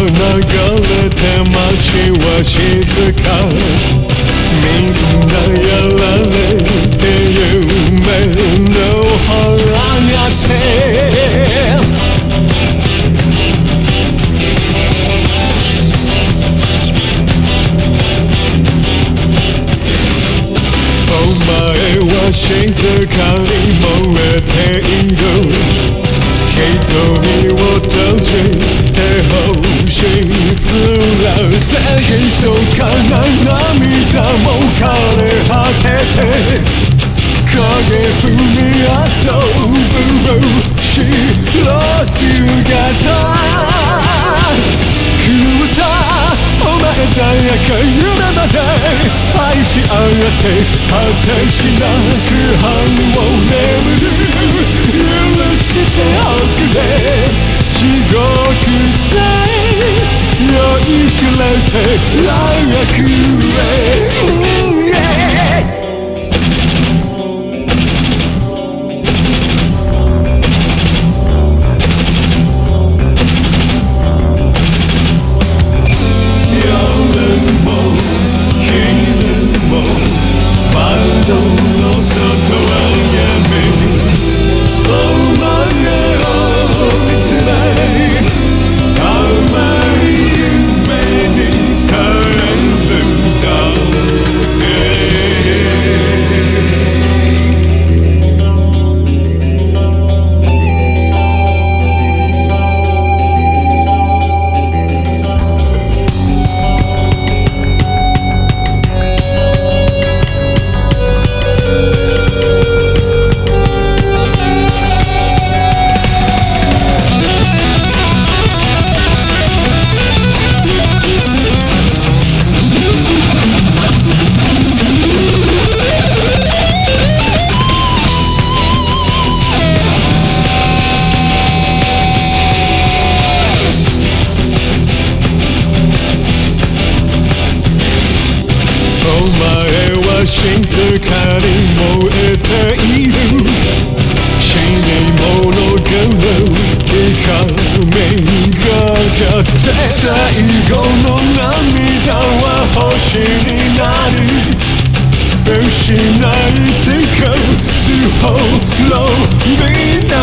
は流れて街は静かみんなやられて夢の腹がてお前は静かに燃えている瞳を閉じて星降らせ密かな涙も枯れ果てて影踏み遊ぶ白姿狂ったお前だけ夢まで愛し合って果てしなく半を眠る許しておくれ。知れて来楽へ、前は静かに燃えている。死に物狂う怒りがかって最後の涙は星になり失いつく。すほろびの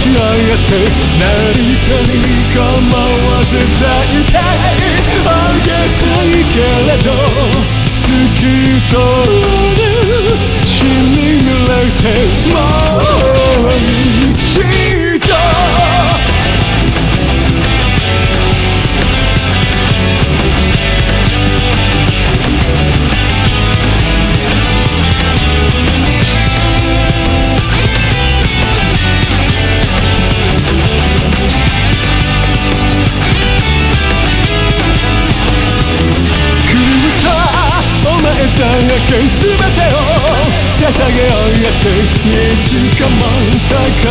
し合って何かに構わず抱いてあげたいけれど透き通る血に濡れても上げ上げていつかまた風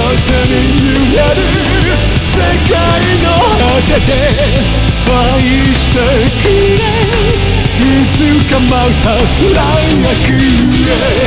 に揺れる。世界の果てで愛してくれ。いつかまた来楽へ